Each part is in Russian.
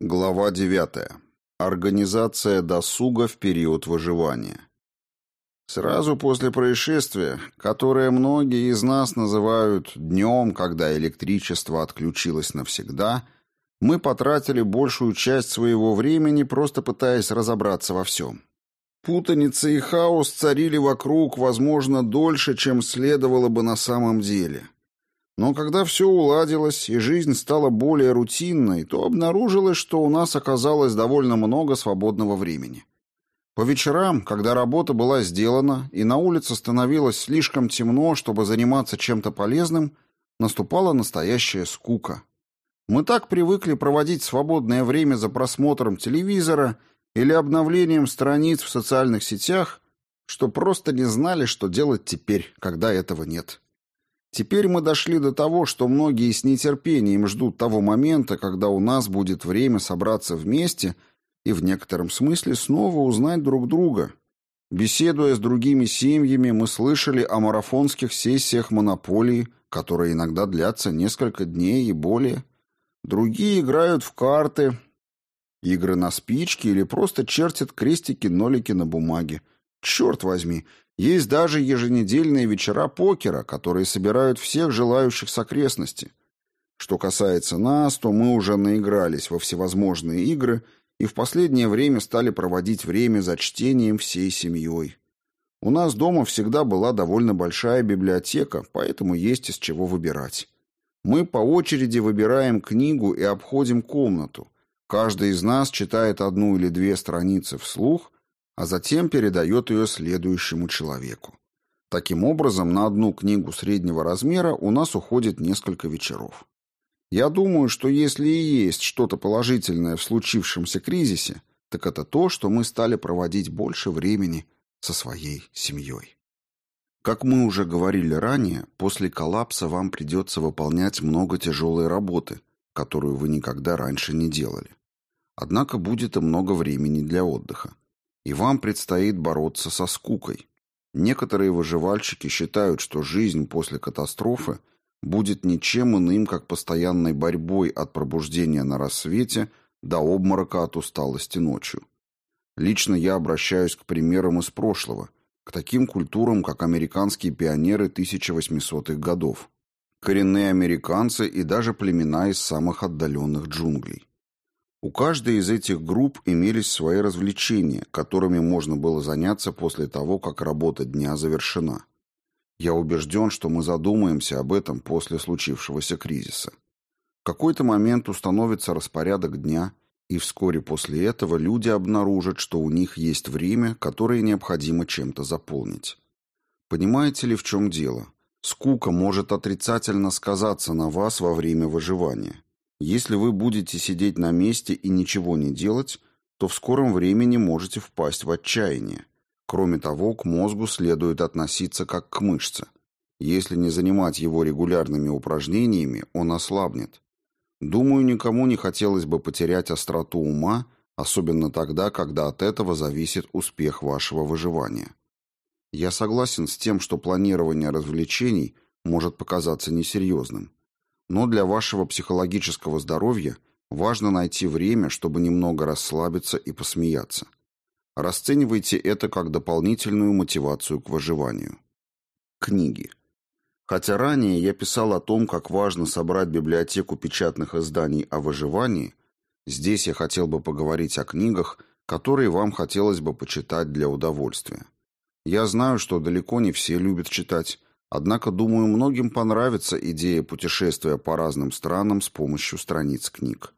Глава 9. Организация досуга в период выживания. Сразу после происшествия, которое многие из нас называют днем, когда электричество отключилось навсегда, мы потратили большую часть своего времени, просто пытаясь разобраться во всем. Путаница и хаос царили вокруг, возможно, дольше, чем следовало бы на самом деле – но когда все уладилось и жизнь стала более рутинной, то обнаружилось, что у нас оказалось довольно много свободного времени. По вечерам, когда работа была сделана и на улице становилось слишком темно, чтобы заниматься чем-то полезным, наступала настоящая скука. Мы так привыкли проводить свободное время за просмотром телевизора или обновлением страниц в социальных сетях, что просто не знали, что делать теперь, когда этого нет. Теперь мы дошли до того, что многие с нетерпением ждут того момента, когда у нас будет время собраться вместе и в некотором смысле снова узнать друг друга. Беседуя с другими семьями, мы слышали о марафонских сессиях монополии, которые иногда длятся несколько дней и более. Другие играют в карты, игры на спички или просто чертят крестики-нолики на бумаге. Черт возьми, есть даже еженедельные вечера покера, которые собирают всех желающих с окрестности. Что касается нас, то мы уже наигрались во всевозможные игры и в последнее время стали проводить время за чтением всей семьей. У нас дома всегда была довольно большая библиотека, поэтому есть из чего выбирать. Мы по очереди выбираем книгу и обходим комнату. Каждый из нас читает одну или две страницы вслух, а затем передает ее следующему человеку. Таким образом, на одну книгу среднего размера у нас уходит несколько вечеров. Я думаю, что если и есть что-то положительное в случившемся кризисе, так это то, что мы стали проводить больше времени со своей семьей. Как мы уже говорили ранее, после коллапса вам придется выполнять много тяжелой работы, которую вы никогда раньше не делали. Однако будет и много времени для отдыха и вам предстоит бороться со скукой. Некоторые выживальщики считают, что жизнь после катастрофы будет ничем иным, как постоянной борьбой от пробуждения на рассвете до обморока от усталости ночью. Лично я обращаюсь к примерам из прошлого, к таким культурам, как американские пионеры 1800-х годов, коренные американцы и даже племена из самых отдаленных джунглей. У каждой из этих групп имелись свои развлечения, которыми можно было заняться после того, как работа дня завершена. Я убежден, что мы задумаемся об этом после случившегося кризиса. В какой-то момент установится распорядок дня, и вскоре после этого люди обнаружат, что у них есть время, которое необходимо чем-то заполнить. Понимаете ли, в чем дело? Скука может отрицательно сказаться на вас во время выживания. Если вы будете сидеть на месте и ничего не делать, то в скором времени можете впасть в отчаяние. Кроме того, к мозгу следует относиться как к мышце. Если не занимать его регулярными упражнениями, он ослабнет. Думаю, никому не хотелось бы потерять остроту ума, особенно тогда, когда от этого зависит успех вашего выживания. Я согласен с тем, что планирование развлечений может показаться несерьезным. Но для вашего психологического здоровья важно найти время, чтобы немного расслабиться и посмеяться. Расценивайте это как дополнительную мотивацию к выживанию. Книги. Хотя ранее я писал о том, как важно собрать библиотеку печатных изданий о выживании, здесь я хотел бы поговорить о книгах, которые вам хотелось бы почитать для удовольствия. Я знаю, что далеко не все любят читать, Однако, думаю, многим понравится идея путешествия по разным странам с помощью страниц книг.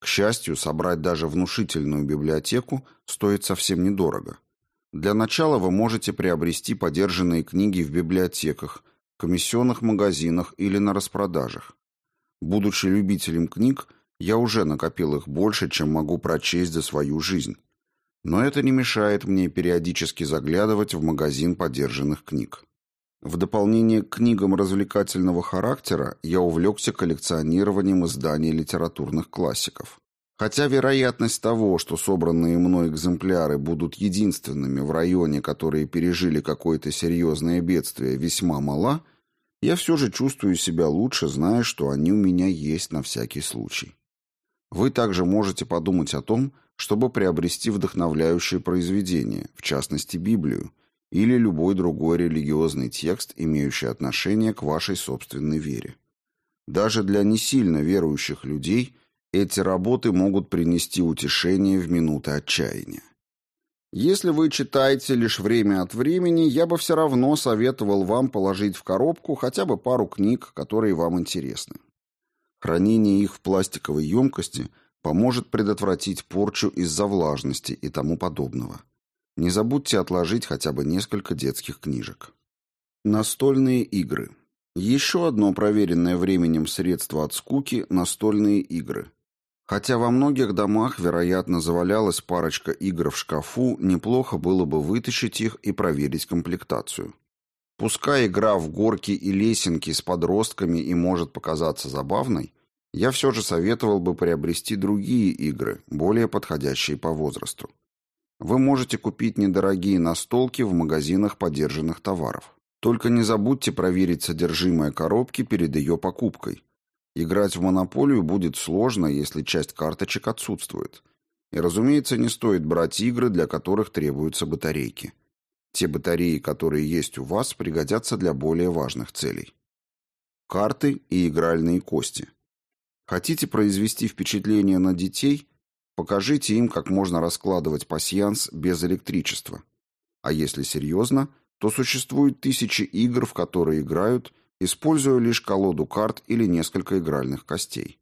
К счастью, собрать даже внушительную библиотеку стоит совсем недорого. Для начала вы можете приобрести подержанные книги в библиотеках, комиссионных магазинах или на распродажах. Будучи любителем книг, я уже накопил их больше, чем могу прочесть за свою жизнь. Но это не мешает мне периодически заглядывать в магазин подержанных книг. В дополнение к книгам развлекательного характера я увлекся коллекционированием изданий литературных классиков. Хотя вероятность того, что собранные мной экземпляры будут единственными в районе, которые пережили какое-то серьезное бедствие, весьма мала, я все же чувствую себя лучше, зная, что они у меня есть на всякий случай. Вы также можете подумать о том, чтобы приобрести вдохновляющее произведение, в частности Библию, или любой другой религиозный текст, имеющий отношение к вашей собственной вере. Даже для не сильно верующих людей эти работы могут принести утешение в минуты отчаяния. Если вы читаете лишь время от времени, я бы все равно советовал вам положить в коробку хотя бы пару книг, которые вам интересны. Хранение их в пластиковой емкости поможет предотвратить порчу из-за влажности и тому подобного. Не забудьте отложить хотя бы несколько детских книжек. Настольные игры. Еще одно проверенное временем средство от скуки – настольные игры. Хотя во многих домах, вероятно, завалялась парочка игр в шкафу, неплохо было бы вытащить их и проверить комплектацию. Пускай игра в горки и лесенки с подростками и может показаться забавной, я все же советовал бы приобрести другие игры, более подходящие по возрасту. Вы можете купить недорогие настолки в магазинах подержанных товаров. Только не забудьте проверить содержимое коробки перед ее покупкой. Играть в монополию будет сложно, если часть карточек отсутствует. И, разумеется, не стоит брать игры, для которых требуются батарейки. Те батареи, которые есть у вас, пригодятся для более важных целей. Карты и игральные кости. Хотите произвести впечатление на детей? Покажите им, как можно раскладывать пасьянс без электричества. А если серьезно, то существуют тысячи игр, в которые играют, используя лишь колоду карт или несколько игральных костей.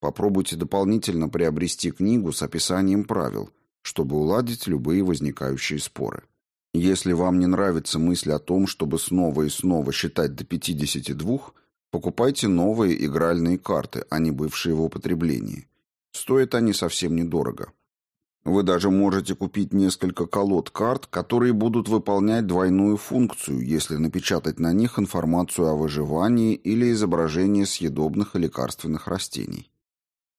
Попробуйте дополнительно приобрести книгу с описанием правил, чтобы уладить любые возникающие споры. Если вам не нравится мысль о том, чтобы снова и снова считать до 52, покупайте новые игральные карты, а не бывшие в употреблении. Стоят они совсем недорого. Вы даже можете купить несколько колод карт, которые будут выполнять двойную функцию, если напечатать на них информацию о выживании или изображение съедобных и лекарственных растений.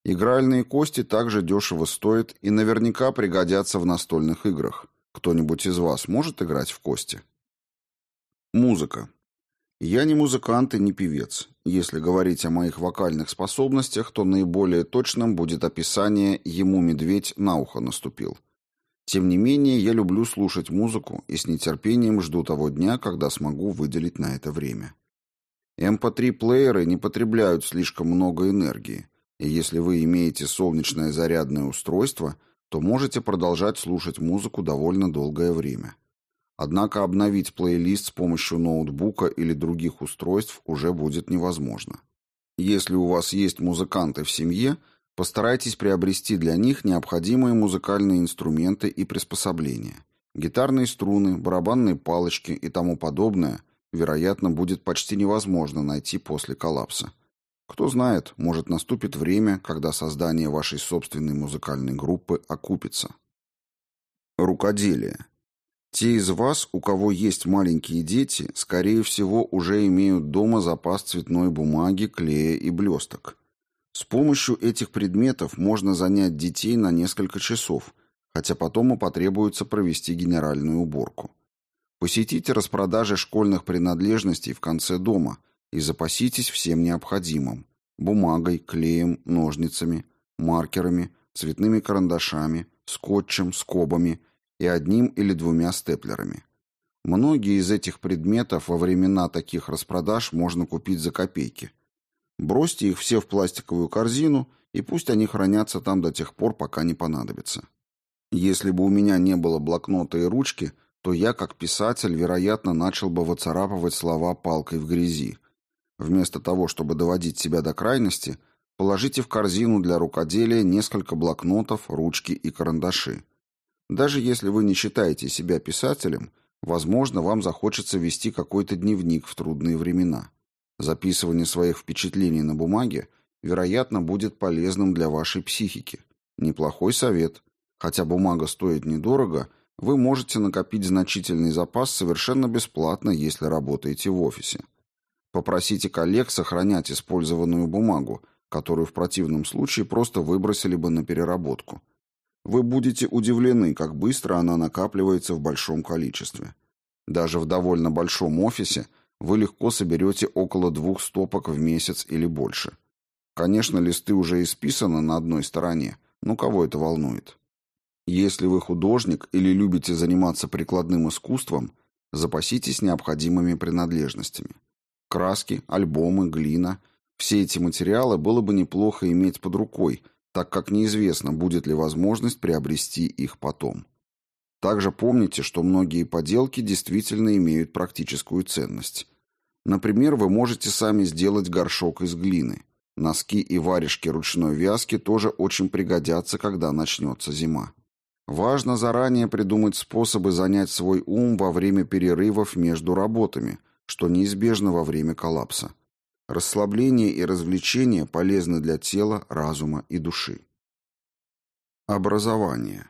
Игральные кости также дешево стоят и наверняка пригодятся в настольных играх. Кто-нибудь из вас может играть в кости? Музыка. Я не музыкант и не певец. Если говорить о моих вокальных способностях, то наиболее точным будет описание «ему медведь на ухо наступил». Тем не менее, я люблю слушать музыку и с нетерпением жду того дня, когда смогу выделить на это время. MP3-плееры эм не потребляют слишком много энергии, и если вы имеете солнечное зарядное устройство – то можете продолжать слушать музыку довольно долгое время. Однако обновить плейлист с помощью ноутбука или других устройств уже будет невозможно. Если у вас есть музыканты в семье, постарайтесь приобрести для них необходимые музыкальные инструменты и приспособления. Гитарные струны, барабанные палочки и тому подобное, вероятно, будет почти невозможно найти после коллапса. Кто знает, может наступит время, когда создание вашей собственной музыкальной группы окупится. Рукоделие. Те из вас, у кого есть маленькие дети, скорее всего, уже имеют дома запас цветной бумаги, клея и блесток. С помощью этих предметов можно занять детей на несколько часов, хотя потом и потребуется провести генеральную уборку. Посетите распродажи школьных принадлежностей в конце дома – и запаситесь всем необходимым – бумагой, клеем, ножницами, маркерами, цветными карандашами, скотчем, скобами и одним или двумя степлерами. Многие из этих предметов во времена таких распродаж можно купить за копейки. Бросьте их все в пластиковую корзину, и пусть они хранятся там до тех пор, пока не понадобятся. Если бы у меня не было блокнота и ручки, то я, как писатель, вероятно, начал бы выцарапывать слова палкой в грязи – Вместо того, чтобы доводить себя до крайности, положите в корзину для рукоделия несколько блокнотов, ручки и карандаши. Даже если вы не считаете себя писателем, возможно, вам захочется вести какой-то дневник в трудные времена. Записывание своих впечатлений на бумаге, вероятно, будет полезным для вашей психики. Неплохой совет. Хотя бумага стоит недорого, вы можете накопить значительный запас совершенно бесплатно, если работаете в офисе. Попросите коллег сохранять использованную бумагу, которую в противном случае просто выбросили бы на переработку. Вы будете удивлены, как быстро она накапливается в большом количестве. Даже в довольно большом офисе вы легко соберете около двух стопок в месяц или больше. Конечно, листы уже исписаны на одной стороне, но кого это волнует? Если вы художник или любите заниматься прикладным искусством, запаситесь необходимыми принадлежностями. Краски, альбомы, глина – все эти материалы было бы неплохо иметь под рукой, так как неизвестно, будет ли возможность приобрести их потом. Также помните, что многие поделки действительно имеют практическую ценность. Например, вы можете сами сделать горшок из глины. Носки и варежки ручной вязки тоже очень пригодятся, когда начнется зима. Важно заранее придумать способы занять свой ум во время перерывов между работами, что неизбежно во время коллапса. Расслабление и развлечение полезны для тела, разума и души. Образование.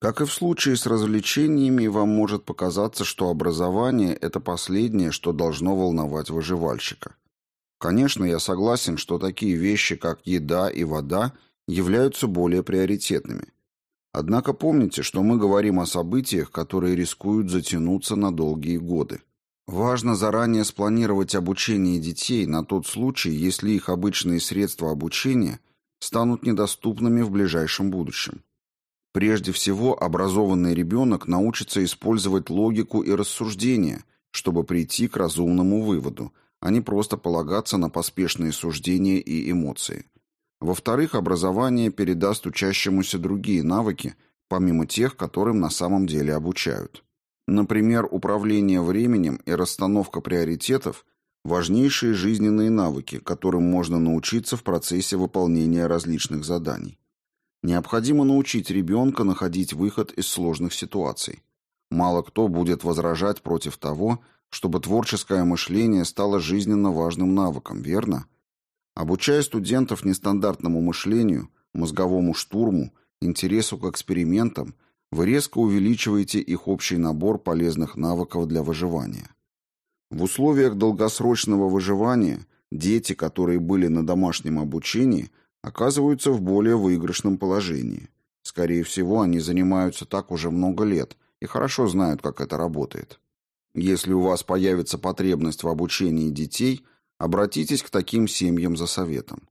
Как и в случае с развлечениями, вам может показаться, что образование – это последнее, что должно волновать выживальщика. Конечно, я согласен, что такие вещи, как еда и вода, являются более приоритетными. Однако помните, что мы говорим о событиях, которые рискуют затянуться на долгие годы. Важно заранее спланировать обучение детей на тот случай, если их обычные средства обучения станут недоступными в ближайшем будущем. Прежде всего, образованный ребенок научится использовать логику и рассуждения, чтобы прийти к разумному выводу, а не просто полагаться на поспешные суждения и эмоции. Во-вторых, образование передаст учащемуся другие навыки, помимо тех, которым на самом деле обучают. Например, управление временем и расстановка приоритетов – важнейшие жизненные навыки, которым можно научиться в процессе выполнения различных заданий. Необходимо научить ребенка находить выход из сложных ситуаций. Мало кто будет возражать против того, чтобы творческое мышление стало жизненно важным навыком, верно? Обучая студентов нестандартному мышлению, мозговому штурму, интересу к экспериментам, вы резко увеличиваете их общий набор полезных навыков для выживания. В условиях долгосрочного выживания дети, которые были на домашнем обучении, оказываются в более выигрышном положении. Скорее всего, они занимаются так уже много лет и хорошо знают, как это работает. Если у вас появится потребность в обучении детей, обратитесь к таким семьям за советом.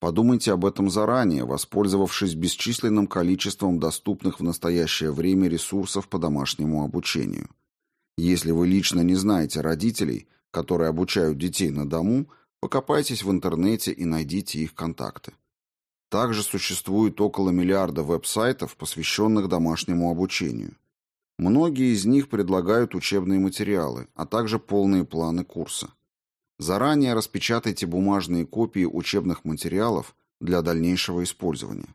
Подумайте об этом заранее, воспользовавшись бесчисленным количеством доступных в настоящее время ресурсов по домашнему обучению. Если вы лично не знаете родителей, которые обучают детей на дому, Покопайтесь в интернете и найдите их контакты. Также существует около миллиарда веб-сайтов, посвященных домашнему обучению. Многие из них предлагают учебные материалы, а также полные планы курса. Заранее распечатайте бумажные копии учебных материалов для дальнейшего использования.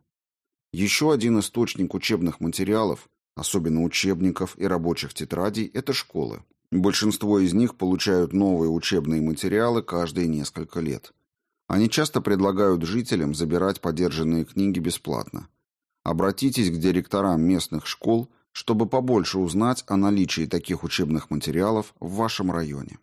Еще один источник учебных материалов, особенно учебников и рабочих тетрадей, это школы. Большинство из них получают новые учебные материалы каждые несколько лет. Они часто предлагают жителям забирать подержанные книги бесплатно. Обратитесь к директорам местных школ, чтобы побольше узнать о наличии таких учебных материалов в вашем районе.